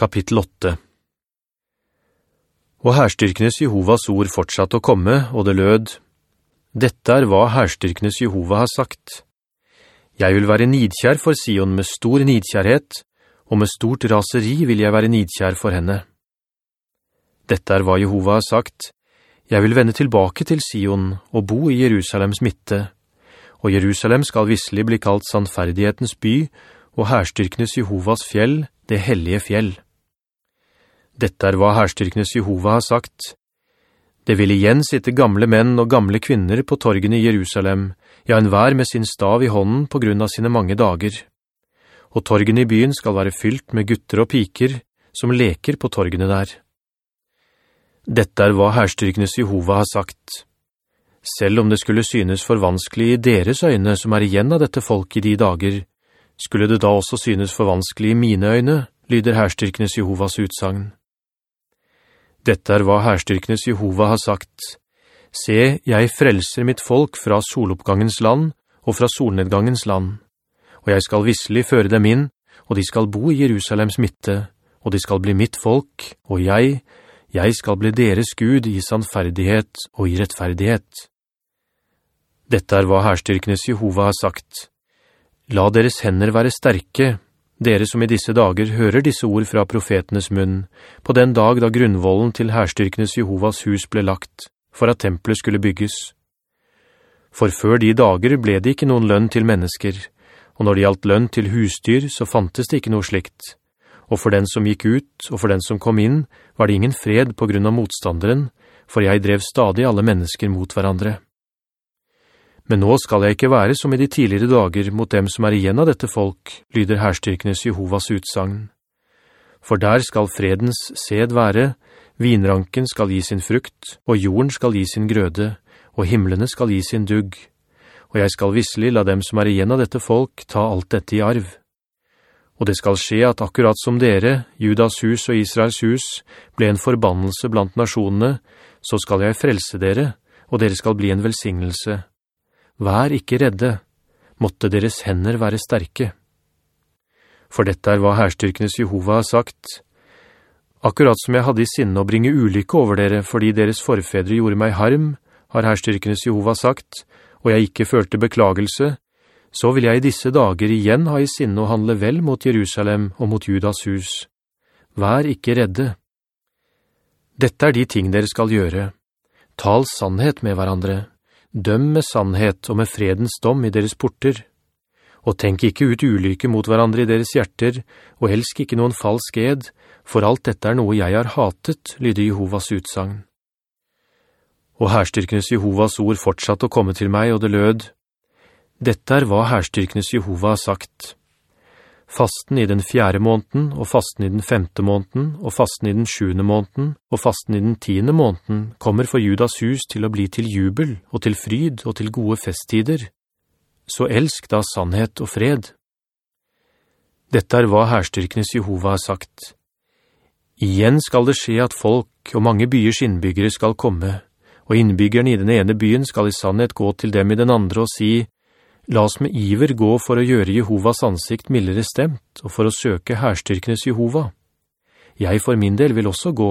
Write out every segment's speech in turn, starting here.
Kapittel 8 Og herstyrkenes Jehovas ord fortsatt å komme, og det lød, «Dette er hva herstyrkenes Jehova har sagt. Jeg vil være nidkjær for Sion med stor nidkjærhet, og med stort raseri vil jeg være nidkjær for henne. Dette er hva Jehova har sagt. Jeg vil vende tilbake til Sion og bo i Jerusalems midte, og Jerusalem skal visselig bli kalt sannferdighetens by, og herstyrkenes Jehovas fjell, det hellige fjell.» Dette er hva herstyrkenes Jehova har sagt. Det vil igjen sitte gamle menn og gamle kvinner på torgene i Jerusalem, ja, en vær med sin stav i hånden på grunn av sine mange dager. Og torgene i byen skal være fylt med gutter og piker, som leker på torgene der. Dette er hva herstyrkenes Jehova har sagt. Selv om det skulle synes for vanskelig i deres øyne som er igjen av dette folk i de dager, skulle det da også synes for vanskelig i mine øyne, lyder herstyrkenes Jehovas utsagn. Dette er hva herstyrkenes Jehova har sagt. Se, jeg frelser mitt folk fra soloppgangens land og fra solnedgangens land, og jeg skal visselig føre dem inn, og de skal bo i Jerusalems midte, og de skal bli mitt folk, og jeg, jeg skal bli deres Gud i sannferdighet og i rettferdighet. Dette er hva herstyrkenes Jehova har sagt. La deres hender være sterke, dere som i disse dager hører disse ord fra profetenes munn, på den dag da grunnvollen til herstyrkenes Jehovas hus ble lagt, for at tempelet skulle bygges. For før de dager ble det ikke noen lønn til mennesker, og når det gjaldt lønn til husdyr, så fantes det ikke noe slikt. Og for den som gikk ut, og for den som kom inn, var det ingen fred på grunn av motstanderen, for jeg drev stadig alle mennesker mot hverandre. Men nå skal jeg ikke være som i de tidligere dager mot dem som er igjen av dette folk, lyder herstyrkenes Jehovas utsagn. For der skal fredens sed være, vinranken skal gi sin frukt, og jorden skal gi sin grøde, og himmelene skal gi sin dugg. Og jeg skal visselig la dem som er igjen av dette folk ta alt dette i arv. Og det skal skje at akkurat som dere, Judas hus og Israels hus, ble en forbannelse blant nasjonene, så skal jeg frelse dere, og dere skal bli en velsignelse.» Vær ikke redde, måtte deres hender være sterke. For dette er hva herstyrkenes Jehova har sagt. Akkurat som jeg hadde i sinne å bringe ulykke over dere fordi deres forfedre gjorde meg harm, har herstyrkenes Jehova sagt, og jeg ikke følte beklagelse, så vil jeg i disse dager igjen ha i sinne å handle vel mot Jerusalem og mot Judas hus. Vær ikke redde. Dette er de ting dere skal gjøre. Tal sannhet med hverandre. Døm med sannhet og med fredens dom i deres porter. Og tenk ikke ut ulykke mot hverandre i deres hjerter, og elsk ikke noen falsk ed, for alt dette er noe jeg har hatet, lyder Jehovas utsagn. Og herstyrkenes Jehovas ord fortsatte å komme til meg, og det lød, «Dette er hva herstyrkenes Jehova har sagt.» Fasten i den fjerde måneden, og fasten i den femte måneden, og fasten i den sjuende måneden, og fasten i den tiende måneden kommer for Judas hus til å bli til jubel, og til fryd, og til gode festtider. Så elsk da sannhet og fred. Dette er hva herstyrkenes Jehova har sagt. Igjen skal det skje at folk og mange byers innbyggere skal komme, og innbyggerne i den ene byen skal i sannhet gå til dem i den andre og si, La oss med iver gå for å gjøre Jehovas ansikt mildere stemt, og for å søke herstyrkenes Jehova. Jeg for min del vil også gå.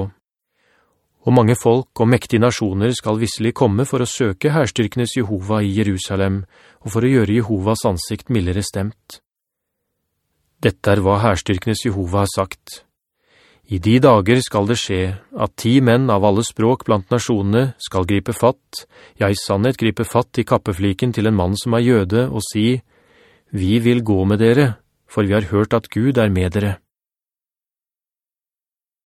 Og mange folk og mektige nasjoner skal visselig komme for å søke herstyrkenes Jehova i Jerusalem, og for å gjøre Jehovas ansikt mildere stemt. Dette er hva herstyrkenes Jehova har sagt. I de dager skal det skje at ti menn av alle språk blant nasjonene skal gripe fatt, ja i sannhet gripe fatt i kappefliken til en mann som er jøde, og si, «Vi vil gå med dere, for vi har hørt at Gud er med dere.»